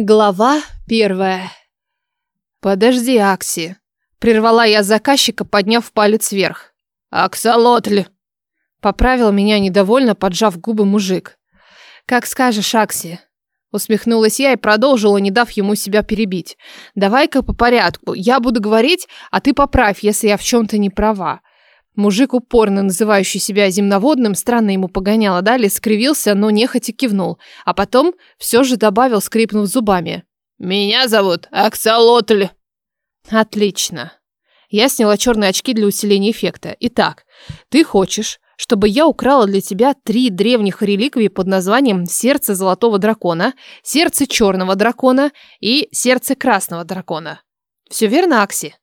Глава первая. «Подожди, Акси!» Прервала я заказчика, подняв палец вверх. «Аксолотль!» Поправил меня недовольно, поджав губы мужик. «Как скажешь, Акси!» Усмехнулась я и продолжила, не дав ему себя перебить. «Давай-ка по порядку. Я буду говорить, а ты поправь, если я в чем-то не права. Мужик, упорно называющий себя земноводным, странно ему погоняло далее, скривился, но нехотя кивнул, а потом все же добавил, скрипнув зубами. «Меня зовут Аксолотль». «Отлично». Я сняла черные очки для усиления эффекта. Итак, ты хочешь, чтобы я украла для тебя три древних реликвии под названием «Сердце золотого дракона», «Сердце черного дракона» и «Сердце красного дракона». Все верно, Акси?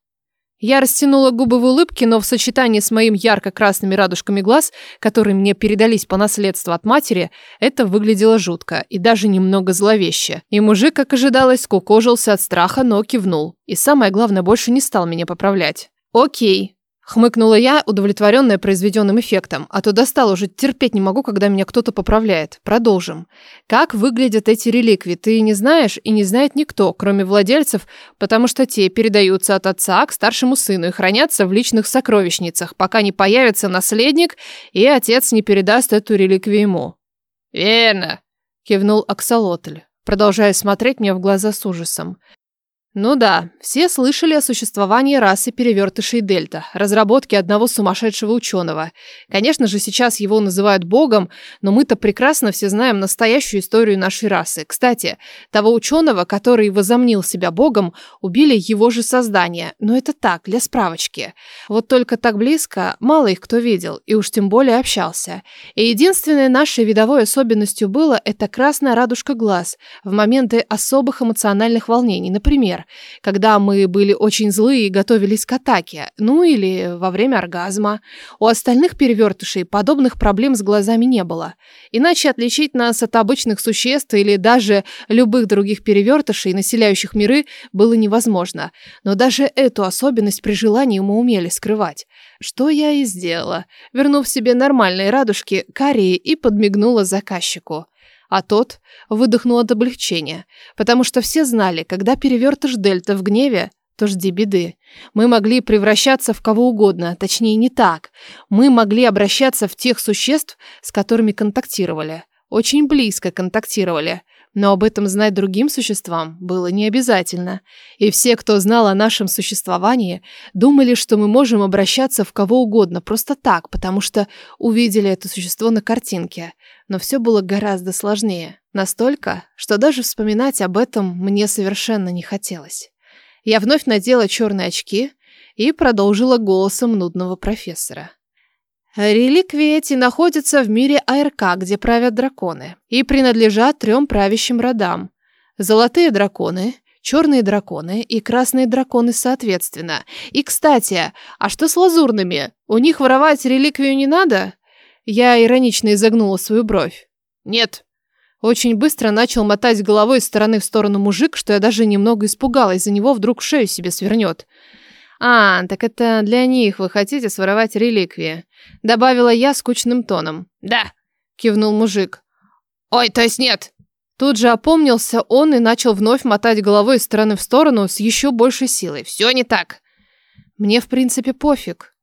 Я растянула губы в улыбке, но в сочетании с моим ярко-красными радужками глаз, которые мне передались по наследству от матери, это выглядело жутко и даже немного зловеще. И мужик, как ожидалось, скукожился от страха, но кивнул. И самое главное, больше не стал меня поправлять. «Окей, Хмыкнула я, удовлетворенная произведенным эффектом, а то достал уже, терпеть не могу, когда меня кто-то поправляет. Продолжим. Как выглядят эти реликвии, ты не знаешь и не знает никто, кроме владельцев, потому что те передаются от отца к старшему сыну и хранятся в личных сокровищницах, пока не появится наследник и отец не передаст эту реликвию ему. «Верно», — кивнул Аксолотль, продолжая смотреть мне в глаза с ужасом. Ну да, все слышали о существовании расы перевертышей Дельта, разработки одного сумасшедшего ученого. Конечно же, сейчас его называют богом, но мы-то прекрасно все знаем настоящую историю нашей расы. Кстати, того ученого, который возомнил себя богом, убили его же создание. Но это так, для справочки. Вот только так близко мало их кто видел, и уж тем более общался. И единственной нашей видовой особенностью было это красная радужка глаз в моменты особых эмоциональных волнений. Например, когда мы были очень злые и готовились к атаке, ну или во время оргазма. У остальных перевертышей подобных проблем с глазами не было. Иначе отличить нас от обычных существ или даже любых других перевертышей, населяющих миры, было невозможно. Но даже эту особенность при желании мы умели скрывать. Что я и сделала, вернув себе нормальные радужки, карие и подмигнула заказчику а тот выдохнул от облегчения, потому что все знали, когда перевертыш Дельта в гневе, то жди беды. Мы могли превращаться в кого угодно, точнее не так. Мы могли обращаться в тех существ, с которыми контактировали. Очень близко контактировали. Но об этом знать другим существам было не обязательно. И все, кто знал о нашем существовании, думали, что мы можем обращаться в кого угодно просто так, потому что увидели это существо на картинке. Но все было гораздо сложнее. Настолько, что даже вспоминать об этом мне совершенно не хотелось. Я вновь надела черные очки и продолжила голосом нудного профессора. Реликвии эти находятся в мире АРК, где правят драконы, и принадлежат трем правящим родам. Золотые драконы, черные драконы и красные драконы соответственно. И, кстати, а что с лазурными? У них воровать реликвию не надо? Я иронично изогнула свою бровь. Нет. Очень быстро начал мотать головой из стороны в сторону мужик, что я даже немного испугалась, за него вдруг шею себе свернет. «А, так это для них вы хотите своровать реликвии», — добавила я скучным тоном. «Да», — кивнул мужик. «Ой, то есть нет». Тут же опомнился он и начал вновь мотать головой из стороны в сторону с еще большей силой. «Все не так». «Мне, в принципе, пофиг».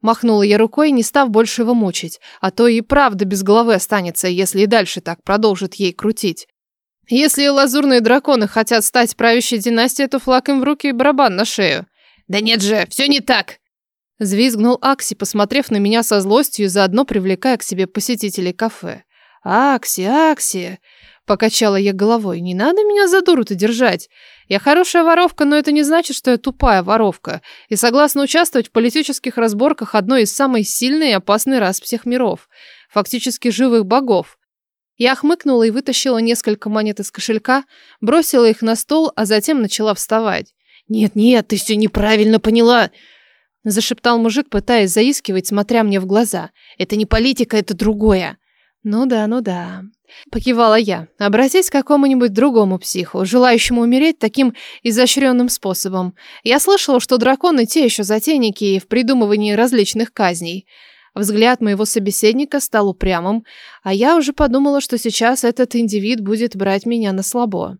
Махнула я рукой, не став больше его мучить, а то и правда без головы останется, если и дальше так продолжит ей крутить. Если лазурные драконы хотят стать правящей династией, то флаг им в руки и барабан на шею. «Да нет же, все не так!» Звизгнул Акси, посмотрев на меня со злостью заодно привлекая к себе посетителей кафе. «Акси, Акси!» Покачала я головой. «Не надо меня за дуру-то держать. Я хорошая воровка, но это не значит, что я тупая воровка. И согласна участвовать в политических разборках одной из самых сильной и опасной рас всех миров. Фактически живых богов. Я хмыкнула и вытащила несколько монет из кошелька, бросила их на стол, а затем начала вставать. «Нет-нет, ты все неправильно поняла!» Зашептал мужик, пытаясь заискивать, смотря мне в глаза. «Это не политика, это другое!» «Ну да, ну да», — покивала я. «Обратись к какому-нибудь другому психу, желающему умереть таким изощренным способом. Я слышала, что драконы те еще затейники в придумывании различных казней». Взгляд моего собеседника стал упрямым, а я уже подумала, что сейчас этот индивид будет брать меня на слабо.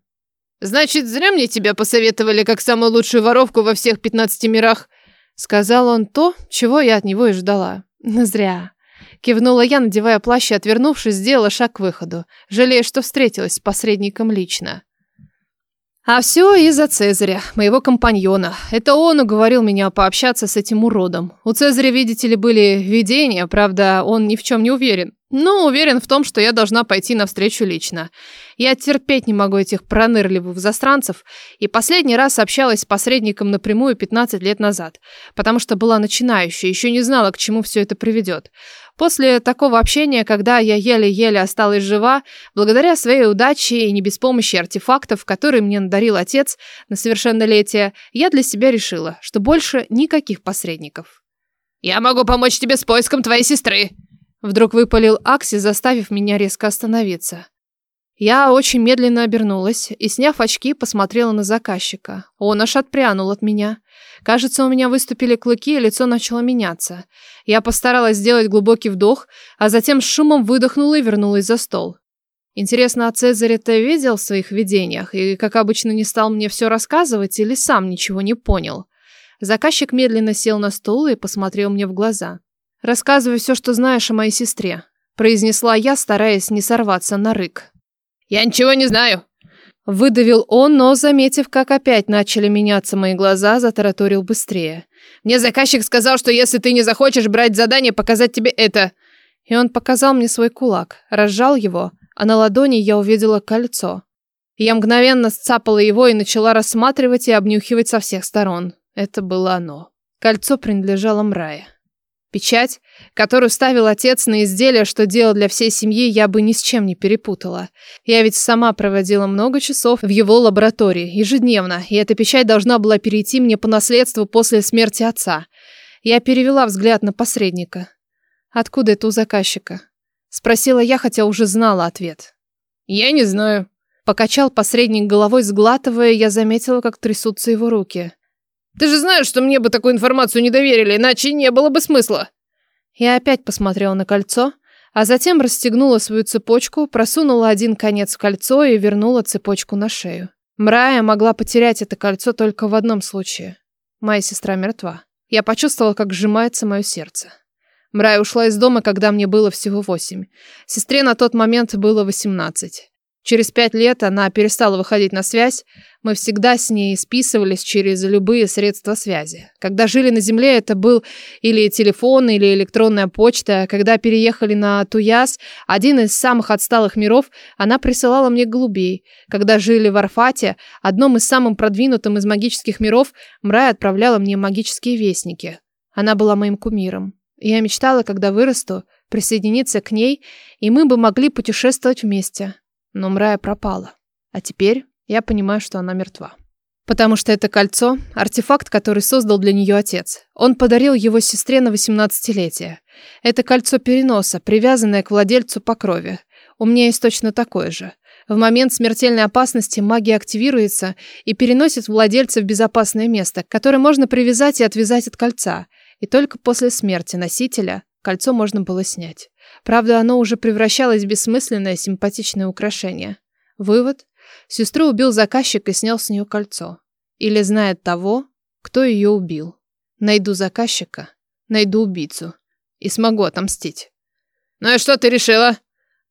Значит, зря мне тебя посоветовали как самую лучшую воровку во всех пятнадцати мирах. Сказал он то, чего я от него и ждала. Зря. Кивнула я, надевая плащ и, отвернувшись, сделала шаг к выходу, жалея, что встретилась с посредником лично. А все из-за Цезаря, моего компаньона. Это он уговорил меня пообщаться с этим уродом. У Цезаря, видите ли, были видения, правда, он ни в чем не уверен. Но уверен в том, что я должна пойти навстречу лично. Я терпеть не могу этих пронырливых застранцев, и последний раз общалась с посредником напрямую 15 лет назад, потому что была начинающей, еще не знала, к чему все это приведет. После такого общения, когда я еле-еле осталась жива, благодаря своей удаче и не без помощи артефактов, которые мне надарил отец на совершеннолетие, я для себя решила, что больше никаких посредников. «Я могу помочь тебе с поиском твоей сестры!» Вдруг выпалил Акси, заставив меня резко остановиться. Я очень медленно обернулась и, сняв очки, посмотрела на заказчика. Он аж отпрянул от меня. Кажется, у меня выступили клыки, и лицо начало меняться. Я постаралась сделать глубокий вдох, а затем с шумом выдохнула и вернулась за стол. Интересно, а Цезарь-то видел в своих видениях и, как обычно, не стал мне все рассказывать или сам ничего не понял? Заказчик медленно сел на стул и посмотрел мне в глаза. «Рассказывай все, что знаешь о моей сестре», – произнесла я, стараясь не сорваться на рык. «Я ничего не знаю!» Выдавил он, но, заметив, как опять начали меняться мои глаза, затараторил быстрее. «Мне заказчик сказал, что если ты не захочешь брать задание, показать тебе это!» И он показал мне свой кулак, разжал его, а на ладони я увидела кольцо. Я мгновенно сцапала его и начала рассматривать и обнюхивать со всех сторон. Это было оно. Кольцо принадлежало Мрае. Печать, которую ставил отец на изделие, что делал для всей семьи, я бы ни с чем не перепутала. Я ведь сама проводила много часов в его лаборатории, ежедневно, и эта печать должна была перейти мне по наследству после смерти отца. Я перевела взгляд на посредника. «Откуда это у заказчика?» Спросила я, хотя уже знала ответ. «Я не знаю». Покачал посредник головой, сглатывая, я заметила, как трясутся его руки. Ты же знаешь, что мне бы такую информацию не доверили, иначе не было бы смысла. Я опять посмотрела на кольцо, а затем расстегнула свою цепочку, просунула один конец в кольцо и вернула цепочку на шею. Мрая могла потерять это кольцо только в одном случае. Моя сестра мертва. Я почувствовала, как сжимается мое сердце. Мрая ушла из дома, когда мне было всего восемь. Сестре на тот момент было восемнадцать. Через пять лет она перестала выходить на связь. Мы всегда с ней списывались через любые средства связи. Когда жили на Земле, это был или телефон, или электронная почта. Когда переехали на Туяс, один из самых отсталых миров, она присылала мне голубей. Когда жили в Арфате, одном из самых продвинутых из магических миров, Мрай отправляла мне магические вестники. Она была моим кумиром. Я мечтала, когда вырасту, присоединиться к ней, и мы бы могли путешествовать вместе. Но Мрая пропала. А теперь я понимаю, что она мертва. Потому что это кольцо – артефакт, который создал для нее отец. Он подарил его сестре на 18-летие. Это кольцо переноса, привязанное к владельцу по крови. У меня есть точно такое же. В момент смертельной опасности магия активируется и переносит владельца в безопасное место, которое можно привязать и отвязать от кольца. И только после смерти носителя кольцо можно было снять. Правда, оно уже превращалось в бессмысленное симпатичное украшение. Вывод. Сестру убил заказчик и снял с нее кольцо. Или знает того, кто ее убил. Найду заказчика, найду убийцу и смогу отомстить. «Ну и что ты решила?»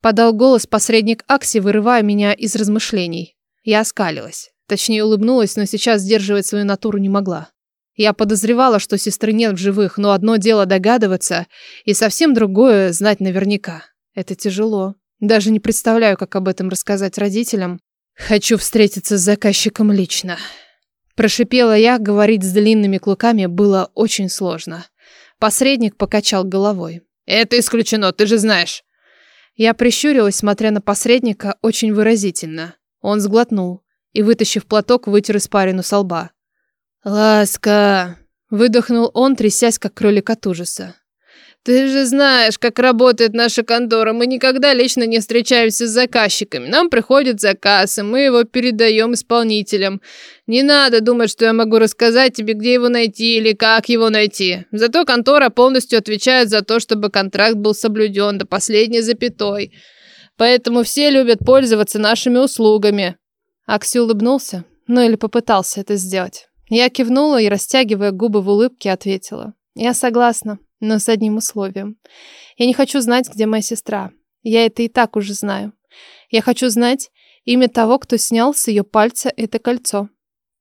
Подал голос посредник Акси, вырывая меня из размышлений. Я оскалилась. Точнее, улыбнулась, но сейчас сдерживать свою натуру не могла. Я подозревала, что сестры нет в живых, но одно дело догадываться, и совсем другое знать наверняка. Это тяжело. Даже не представляю, как об этом рассказать родителям. Хочу встретиться с заказчиком лично. Прошипела я, говорить с длинными клыками было очень сложно. Посредник покачал головой. Это исключено, ты же знаешь. Я прищурилась, смотря на посредника, очень выразительно. Он сглотнул и, вытащив платок, вытер испарину со лба. «Ласка!» – выдохнул он, трясясь, как кролик от ужаса. «Ты же знаешь, как работает наша контора. Мы никогда лично не встречаемся с заказчиками. Нам приходит заказ, и мы его передаем исполнителям. Не надо думать, что я могу рассказать тебе, где его найти или как его найти. Зато контора полностью отвечает за то, чтобы контракт был соблюден до последней запятой. Поэтому все любят пользоваться нашими услугами». Акси улыбнулся, ну или попытался это сделать. Я кивнула и, растягивая губы в улыбке, ответила. Я согласна, но с одним условием. Я не хочу знать, где моя сестра. Я это и так уже знаю. Я хочу знать имя того, кто снял с ее пальца это кольцо.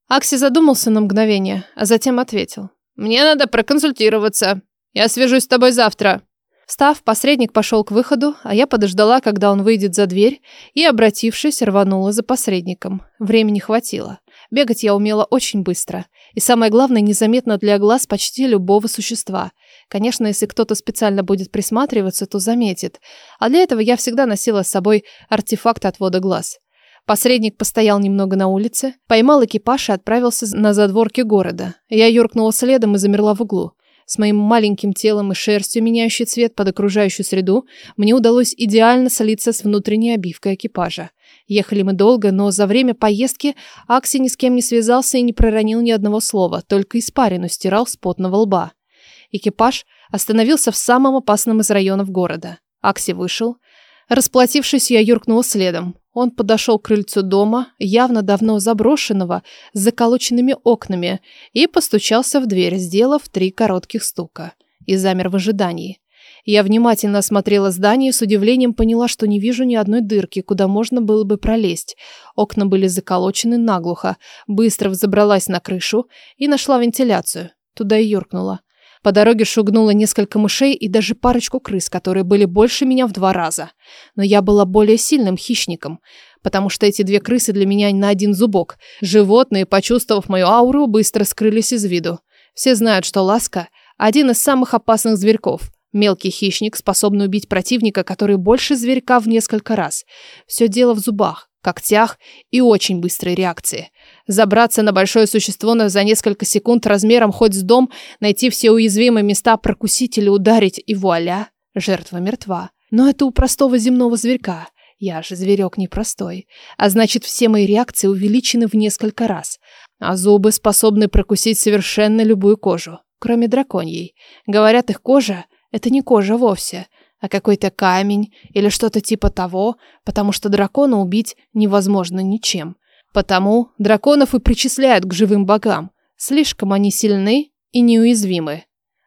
Акси задумался на мгновение, а затем ответил. «Мне надо проконсультироваться. Я свяжусь с тобой завтра». Встав, посредник пошел к выходу, а я подождала, когда он выйдет за дверь, и, обратившись, рванула за посредником. Времени хватило. Бегать я умела очень быстро. И самое главное, незаметно для глаз почти любого существа. Конечно, если кто-то специально будет присматриваться, то заметит. А для этого я всегда носила с собой артефакт отвода глаз. Посредник постоял немного на улице, поймал экипаж и отправился на задворки города. Я юркнула следом и замерла в углу. С моим маленьким телом и шерстью, меняющей цвет под окружающую среду, мне удалось идеально слиться с внутренней обивкой экипажа. Ехали мы долго, но за время поездки Акси ни с кем не связался и не проронил ни одного слова, только испарину стирал с потного лба. Экипаж остановился в самом опасном из районов города. Акси вышел. Расплатившись, я юркнула следом. Он подошел к крыльцу дома, явно давно заброшенного, с заколоченными окнами, и постучался в дверь, сделав три коротких стука. И замер в ожидании. Я внимательно осмотрела здание и с удивлением поняла, что не вижу ни одной дырки, куда можно было бы пролезть. Окна были заколочены наглухо. Быстро взобралась на крышу и нашла вентиляцию. Туда и юркнула. По дороге шугнуло несколько мышей и даже парочку крыс, которые были больше меня в два раза. Но я была более сильным хищником, потому что эти две крысы для меня на один зубок. Животные, почувствовав мою ауру, быстро скрылись из виду. Все знают, что ласка – один из самых опасных зверьков. Мелкий хищник, способный убить противника, который больше зверька в несколько раз. Все дело в зубах когтях и очень быстрой реакции. Забраться на большое существо за несколько секунд размером хоть с дом, найти все уязвимые места, прокусить или ударить, и вуаля, жертва мертва. Но это у простого земного зверька. Я же зверек непростой. А значит, все мои реакции увеличены в несколько раз. А зубы способны прокусить совершенно любую кожу, кроме драконьей. Говорят, их кожа – это не кожа вовсе – а какой-то камень или что-то типа того, потому что дракона убить невозможно ничем. Потому драконов и причисляют к живым богам. Слишком они сильны и неуязвимы.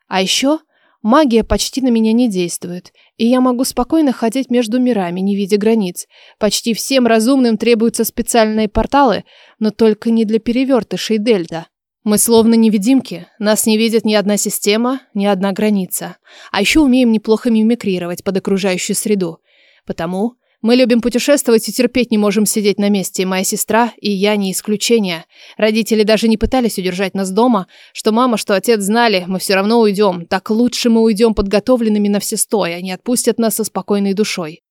А еще магия почти на меня не действует, и я могу спокойно ходить между мирами, не видя границ. Почти всем разумным требуются специальные порталы, но только не для перевертышей Дельта. Мы словно невидимки, нас не видит ни одна система, ни одна граница. А еще умеем неплохо мимикрировать под окружающую среду. Потому мы любим путешествовать и терпеть не можем сидеть на месте. Моя сестра и я не исключение. Родители даже не пытались удержать нас дома, что мама, что отец знали, мы все равно уйдем. Так лучше мы уйдем подготовленными на все сто, и они отпустят нас со спокойной душой.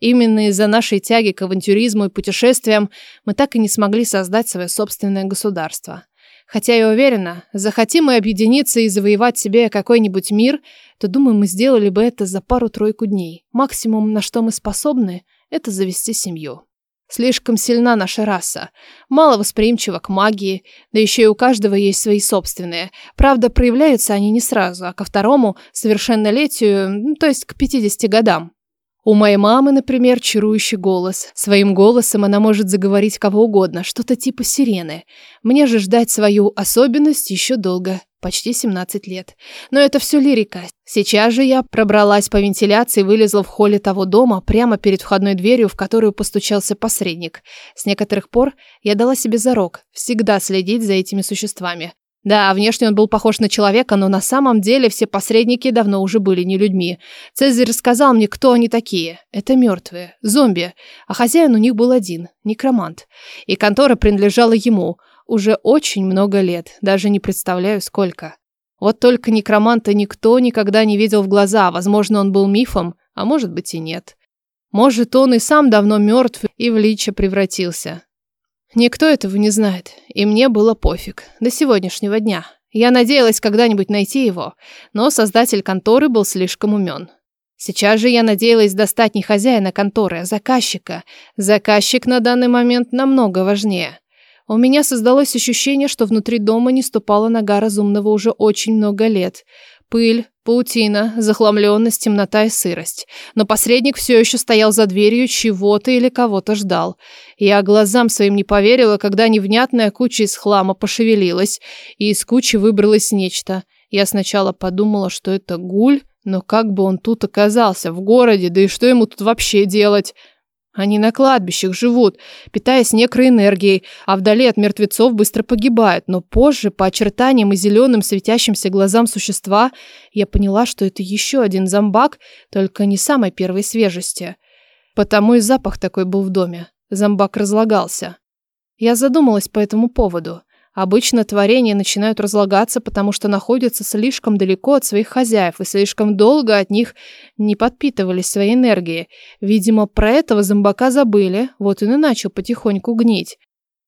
Именно из-за нашей тяги к авантюризму и путешествиям мы так и не смогли создать свое собственное государство. Хотя я уверена, захотим мы объединиться и завоевать себе какой-нибудь мир, то, думаю, мы сделали бы это за пару-тройку дней. Максимум, на что мы способны, это завести семью. Слишком сильна наша раса, мало восприимчива к магии, да еще и у каждого есть свои собственные. Правда, проявляются они не сразу, а ко второму совершеннолетию, то есть к 50 годам. У моей мамы, например, чарующий голос. Своим голосом она может заговорить кого угодно, что-то типа сирены. Мне же ждать свою особенность еще долго, почти 17 лет. Но это все лирика. Сейчас же я пробралась по вентиляции и вылезла в холле того дома, прямо перед входной дверью, в которую постучался посредник. С некоторых пор я дала себе зарок всегда следить за этими существами. Да, внешне он был похож на человека, но на самом деле все посредники давно уже были не людьми. Цезарь рассказал мне, кто они такие. Это мертвые, зомби. А хозяин у них был один, некромант. И контора принадлежала ему. Уже очень много лет, даже не представляю сколько. Вот только некроманта никто никогда не видел в глаза. Возможно, он был мифом, а может быть и нет. Может, он и сам давно мертв и в лича превратился. Никто этого не знает, и мне было пофиг. До сегодняшнего дня. Я надеялась когда-нибудь найти его, но создатель конторы был слишком умен. Сейчас же я надеялась достать не хозяина конторы, а заказчика. Заказчик на данный момент намного важнее. У меня создалось ощущение, что внутри дома не ступала нога разумного уже очень много лет. Пыль, паутина, захламленность, темнота и сырость. Но посредник все еще стоял за дверью, чего-то или кого-то ждал. Я глазам своим не поверила, когда невнятная куча из хлама пошевелилась, и из кучи выбралось нечто. Я сначала подумала, что это гуль, но как бы он тут оказался, в городе, да и что ему тут вообще делать? Они на кладбищах живут, питаясь некроэнергией, а вдали от мертвецов быстро погибают. Но позже, по очертаниям и зеленым светящимся глазам существа, я поняла, что это еще один зомбак, только не самой первой свежести. Потому и запах такой был в доме. Зомбак разлагался. Я задумалась по этому поводу. Обычно творения начинают разлагаться, потому что находятся слишком далеко от своих хозяев и слишком долго от них не подпитывались своей энергией. Видимо, про этого зомбака забыли, вот он и начал потихоньку гнить.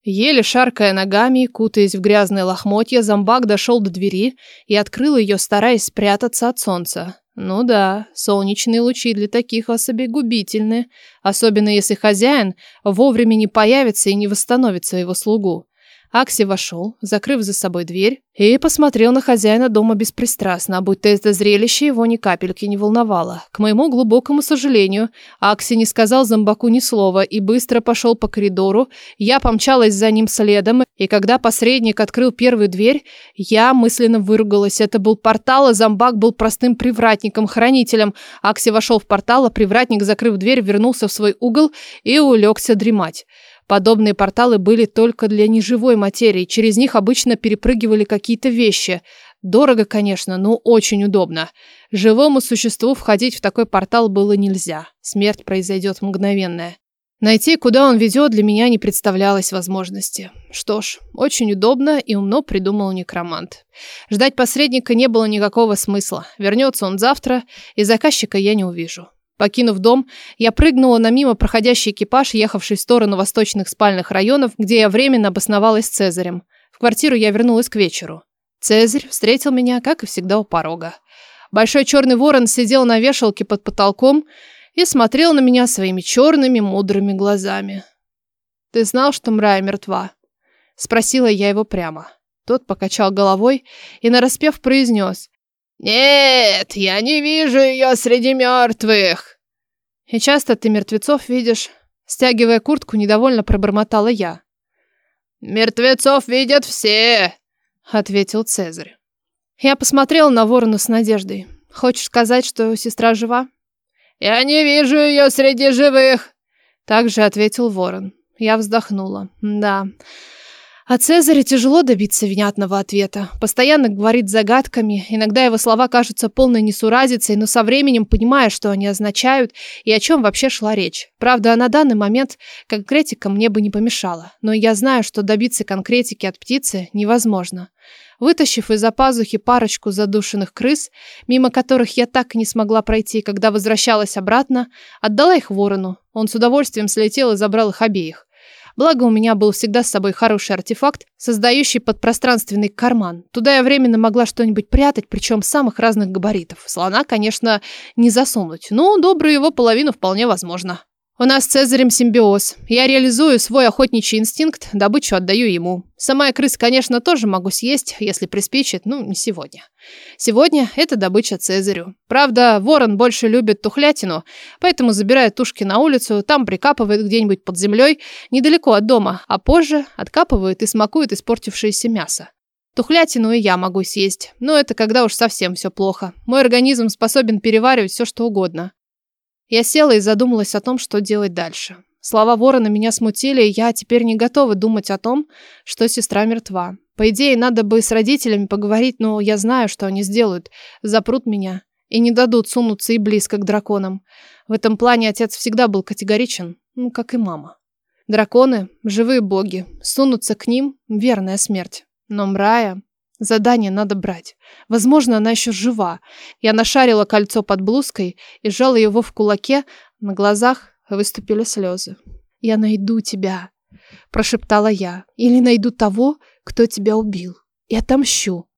Еле шаркая ногами, кутаясь в грязные лохмотья, зомбак дошел до двери и открыл ее, стараясь спрятаться от солнца. Ну да, солнечные лучи для таких особей губительны, особенно если хозяин вовремя не появится и не восстановит своего слугу. Акси вошел, закрыв за собой дверь, и посмотрел на хозяина дома беспристрастно, будто это зрелище его ни капельки не волновало. К моему глубокому сожалению, Акси не сказал зомбаку ни слова и быстро пошел по коридору. Я помчалась за ним следом, и когда посредник открыл первую дверь, я мысленно выругалась. Это был портал, а зомбак был простым привратником, хранителем. Акси вошел в портал, а привратник, закрыв дверь, вернулся в свой угол и улегся дремать. Подобные порталы были только для неживой материи, через них обычно перепрыгивали какие-то вещи. Дорого, конечно, но очень удобно. Живому существу входить в такой портал было нельзя. Смерть произойдет мгновенная. Найти, куда он ведет, для меня не представлялось возможности. Что ж, очень удобно и умно придумал некромант. Ждать посредника не было никакого смысла. Вернется он завтра, и заказчика я не увижу. Покинув дом, я прыгнула на мимо проходящий экипаж, ехавший в сторону восточных спальных районов, где я временно обосновалась с Цезарем. В квартиру я вернулась к вечеру. Цезарь встретил меня, как и всегда, у порога. Большой черный ворон сидел на вешалке под потолком и смотрел на меня своими черными мудрыми глазами. «Ты знал, что Мрая мертва?» Спросила я его прямо. Тот покачал головой и нараспев произнес. «Нет, я не вижу ее среди мертвых!» «И часто ты мертвецов видишь?» Стягивая куртку, недовольно пробормотала я. «Мертвецов видят все!» Ответил Цезарь. Я посмотрел на ворона с надеждой. «Хочешь сказать, что сестра жива?» «Я не вижу ее среди живых!» Также ответил ворон. Я вздохнула. «Да, от Цезаря тяжело добиться внятного ответа. Постоянно говорит загадками, иногда его слова кажутся полной несуразицей, но со временем понимаешь, что они означают и о чем вообще шла речь. Правда, на данный момент конкретика мне бы не помешала, но я знаю, что добиться конкретики от птицы невозможно. Вытащив из-за пазухи парочку задушенных крыс, мимо которых я так и не смогла пройти, когда возвращалась обратно, отдала их ворону. Он с удовольствием слетел и забрал их обеих. Благо, у меня был всегда с собой хороший артефакт, создающий подпространственный карман. Туда я временно могла что-нибудь прятать, причем самых разных габаритов. Слона, конечно, не засунуть, но добрую его половину вполне возможно. У нас с Цезарем симбиоз. Я реализую свой охотничий инстинкт, добычу отдаю ему. Сама я крыс, конечно, тоже могу съесть, если приспичит, ну, не сегодня. Сегодня это добыча Цезарю. Правда, ворон больше любит тухлятину, поэтому забирает тушки на улицу, там прикапывает где-нибудь под землей, недалеко от дома, а позже откапывает и смакует испортившееся мясо. Тухлятину и я могу съесть, но это когда уж совсем все плохо. Мой организм способен переваривать все, что угодно. Я села и задумалась о том, что делать дальше. Слова ворона меня смутили, и я теперь не готова думать о том, что сестра мертва. По идее, надо бы с родителями поговорить, но я знаю, что они сделают. Запрут меня и не дадут сунуться и близко к драконам. В этом плане отец всегда был категоричен, ну, как и мама. Драконы – живые боги. Сунуться к ним – верная смерть. Но Мрая... Задание надо брать. Возможно, она еще жива. Я нашарила кольцо под блузкой и сжала его в кулаке. На глазах выступили слезы. «Я найду тебя», – прошептала я. «Или найду того, кто тебя убил. И отомщу».